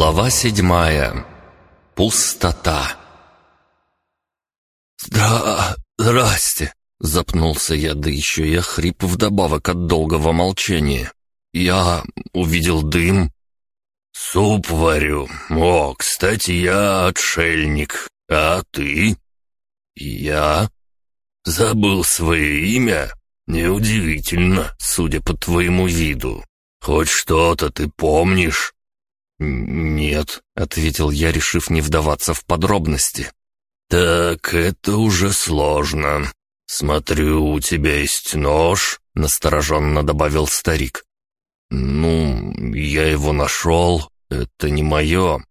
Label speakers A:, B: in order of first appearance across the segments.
A: Глава седьмая. Пустота.
B: «Здра... здрасте!» — запнулся я, да еще и хрип вдобавок от долгого молчания. «Я увидел дым».
C: «Суп варю. О, кстати, я отшельник. А ты?»
B: «Я...»
C: «Забыл свое имя? Неудивительно, судя по твоему виду. Хоть что-то ты помнишь?»
B: «Нет», — ответил я, решив не вдаваться в подробности.
C: «Так это уже сложно. Смотрю, у тебя есть нож», — настороженно добавил старик.
B: «Ну, я его нашел. Это не мое».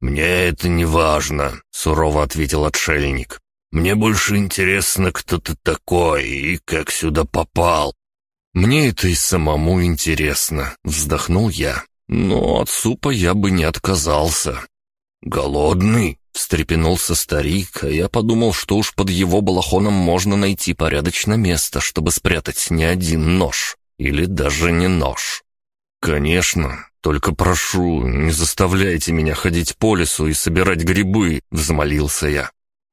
C: «Мне это не важно», — сурово ответил отшельник. «Мне больше интересно, кто ты такой и как сюда попал».
B: «Мне это и самому интересно», — вздохнул я. Но от супа я бы не отказался.
C: «Голодный?» — встрепенулся старик, а я подумал, что уж под его балахоном можно найти порядочное место, чтобы спрятать не один нож. Или даже не нож.
B: «Конечно, только прошу, не заставляйте меня ходить по лесу и собирать грибы», — взмолился я.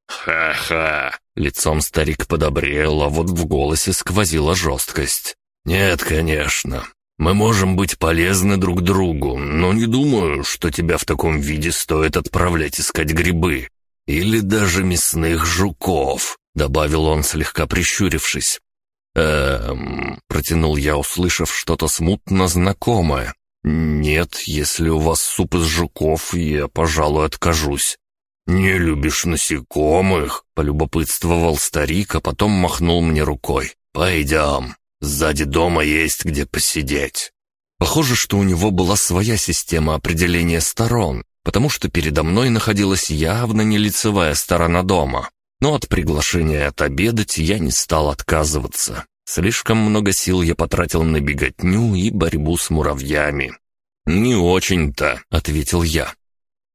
C: «Ха-ха!» — лицом старик подобрел, а вот в голосе сквозила жесткость. «Нет, конечно. Мы можем быть полезны друг другу, но не думаю, что тебя в таком виде стоит отправлять искать грибы. Или даже мясных жуков», — добавил он, слегка прищурившись.
B: «Эм...» — протянул я, услышав что-то смутно знакомое. «Нет, если у вас суп из жуков, я, пожалуй, откажусь».
C: «Не любишь насекомых?» — полюбопытствовал старик, а потом махнул мне рукой. «Пойдем». Сзади дома есть где посидеть».
B: Похоже, что у него была своя система определения сторон, потому что передо мной находилась явно не лицевая сторона дома. Но от приглашения отобедать я не стал отказываться. Слишком много сил я потратил на беготню и борьбу с муравьями.
C: «Не очень-то», — ответил я.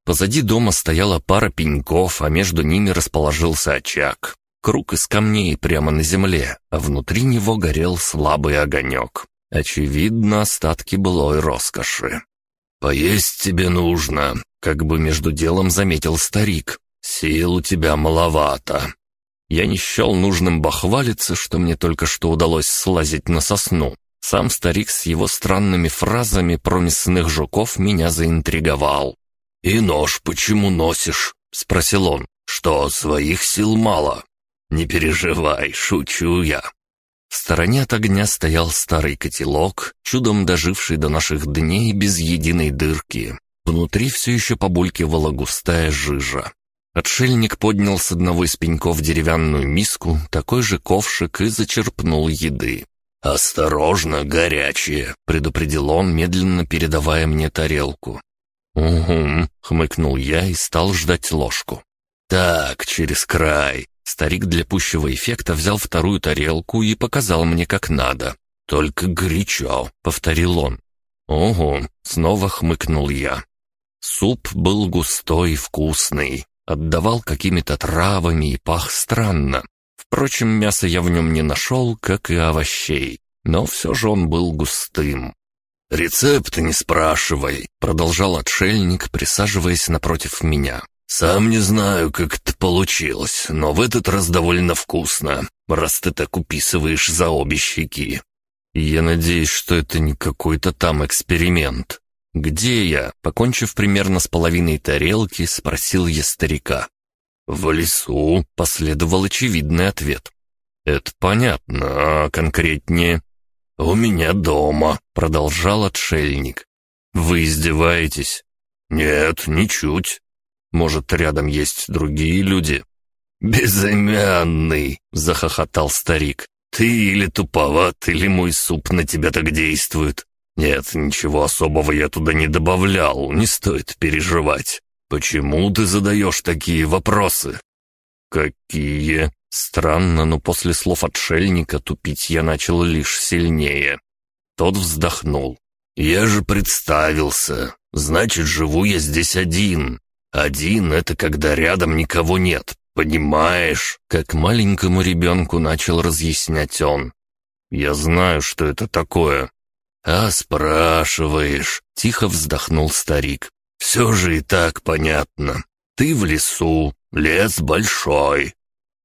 B: Позади дома стояла пара пеньков, а между ними расположился очаг. Круг из камней прямо на земле, а внутри него горел слабый огонек. Очевидно, остатки былой роскоши.
C: «Поесть тебе нужно», — как бы между делом заметил старик. «Сил у тебя маловато».
B: Я не счел нужным бахвалиться, что мне только что удалось слазить на сосну. Сам старик с его странными фразами про мясных жуков меня заинтриговал.
C: «И нож почему носишь?» — спросил он. «Что, своих сил мало?» «Не переживай, шучу я».
B: В стороне от огня стоял старый котелок, чудом доживший до наших дней без единой дырки. Внутри все еще побулькивала густая жижа. Отшельник поднял с одного из пеньков деревянную миску, такой же ковшик и зачерпнул еды.
C: «Осторожно, горячее!» — предупредил он, медленно передавая мне тарелку.
B: «Угу», — хмыкнул я и стал ждать ложку.
C: «Так, через край.
B: Старик для пущего эффекта взял вторую тарелку и показал мне как надо.
C: «Только горячо», — повторил он.
B: «Ого», — снова хмыкнул я. Суп был густой и вкусный, отдавал какими-то травами и пах странно. Впрочем, мяса я в нем не нашел, как и овощей, но все же он был густым.
C: «Рецепт не спрашивай», — продолжал отшельник, присаживаясь напротив меня. «Сам не знаю, как это получилось, но в этот раз довольно вкусно, раз ты так уписываешь за обе щеки.
B: Я надеюсь, что это не какой-то там эксперимент. Где я?» Покончив примерно с половиной тарелки, спросил я старика.
C: «В лесу», — последовал очевидный ответ.
B: «Это понятно, а конкретнее?»
C: «У меня дома», — продолжал отшельник.
B: «Вы издеваетесь?»
C: «Нет, ничуть.
B: Может, рядом есть другие люди?»
C: «Безымянный!» — захохотал старик. «Ты или туповат, или мой суп на тебя так действует. Нет, ничего особого я туда не добавлял, не стоит переживать. Почему ты задаешь такие вопросы?»
B: «Какие?» Странно, но после слов отшельника тупить я начал лишь сильнее. Тот вздохнул.
C: «Я же представился. Значит, живу я здесь один. Один — это когда рядом никого нет, понимаешь?»
B: Как маленькому ребенку начал разъяснять он. «Я знаю, что это такое».
C: «А спрашиваешь?»
B: — тихо вздохнул старик.
C: Все же и так понятно. Ты в лесу, лес большой.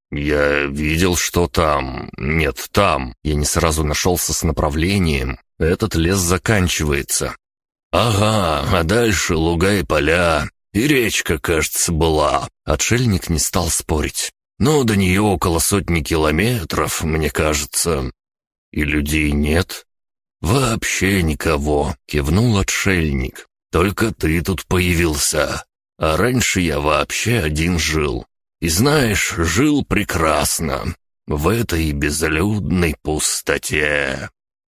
C: Я видел, что там... Нет, там. Я не сразу нашелся с направлением. Этот лес заканчивается. Ага, а дальше луга и поля. И речка, кажется, была. Отшельник не стал спорить. Но до нее около сотни километров, мне кажется. И людей нет. «Вообще никого», — кивнул отшельник. «Только ты тут появился. А раньше я вообще один жил. И знаешь, жил прекрасно. В этой безлюдной пустоте».